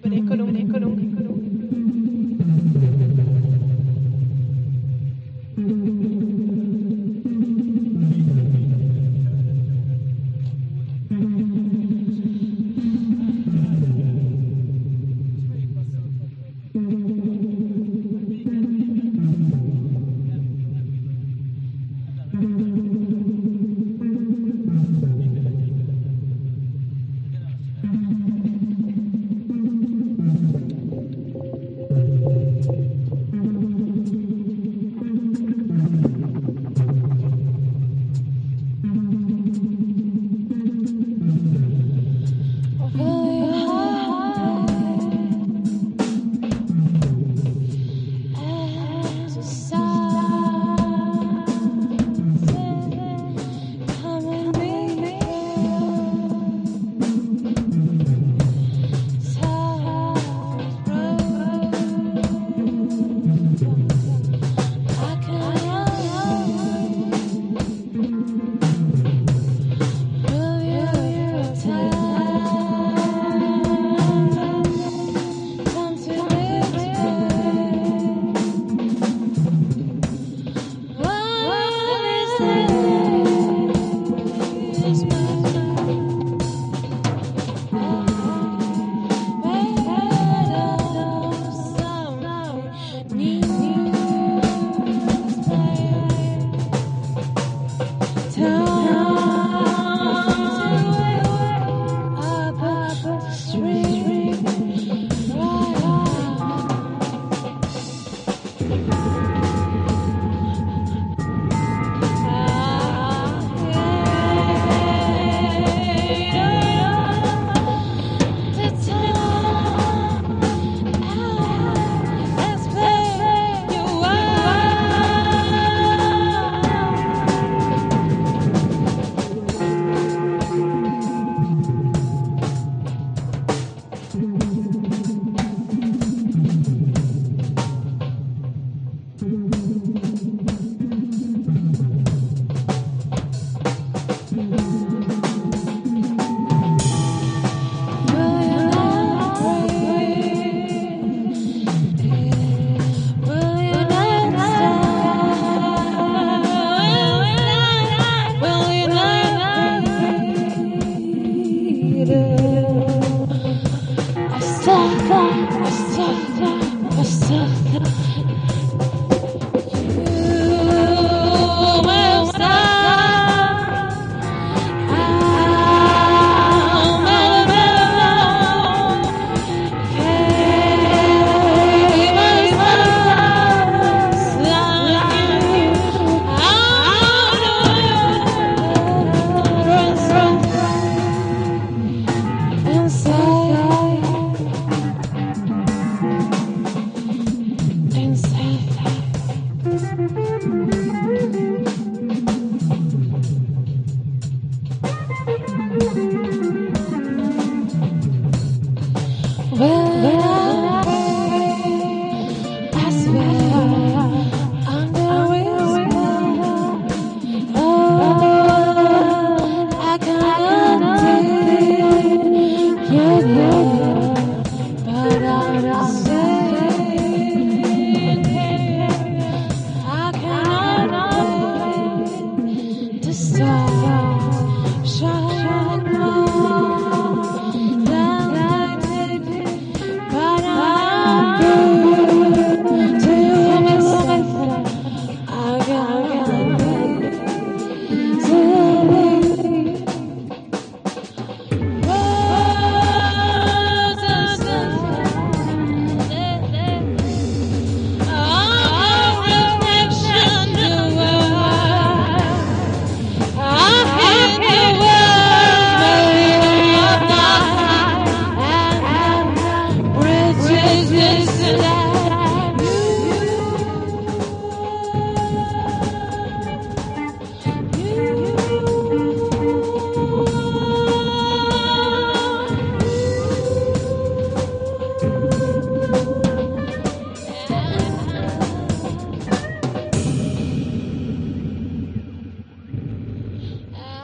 بالعيد بالعيد كلهم بالعيد Kolom. Well,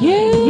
You.